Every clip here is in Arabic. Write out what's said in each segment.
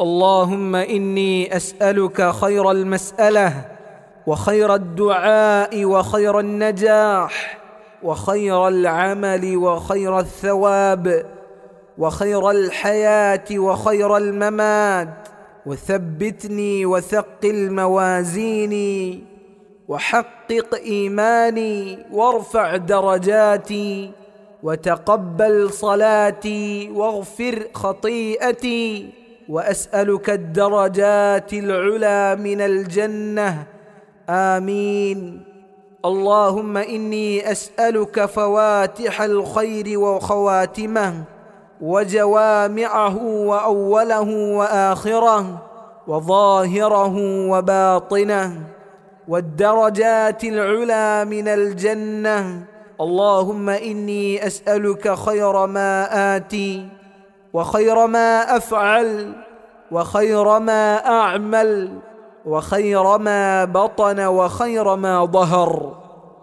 اللهم إني أسألك خير المسألة وخير الدعاء وخير النجاح وخير العمل وخير الثواب وخير الحياة وخير الممات وثبتني وثقل موازيني وحقق إيماني وارفع درجاتي وتقبل صلاتي واغفر خطيئتي وأسألك الدرجات العلى من الجنة. آمين. اللهم إني أسألك فواتح الخير وخواتمه وجوامعه وأوله وآخره وظاهره وباطنه والدرجات العلى من الجنة. اللهم إني أسألك خير ما آتي. وخير ما أفعل وخير ما أعمل وخير ما بطن وخير ما ظهر.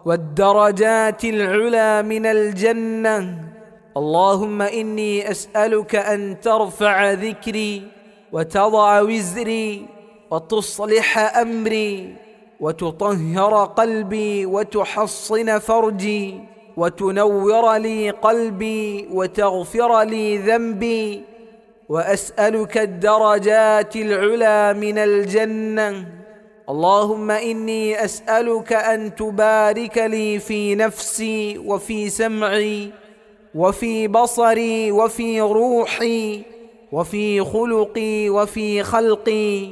والدرجات العلى من الجنة. اللهم إني أسألك أن ترفع ذكري وتضع وزري وتصلح أمري وتطهر قلبي وتحصن فرجي. وتنور لي قلبي وتغفر لي ذنبي وأسألك الدرجات العلى من الجنة. اللهم إني أسألك أن تبارك لي في نفسي وفي سمعي وفي بصري وفي روحي وفي خلقي وفي خلقي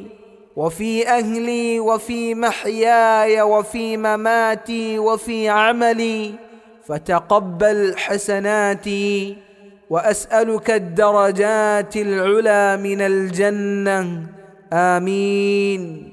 وفي أهلي وفي محياي وفي مماتي وفي عملي فتقبل حسناتي وأسألك الدرجات العلى من الجنة. آمين.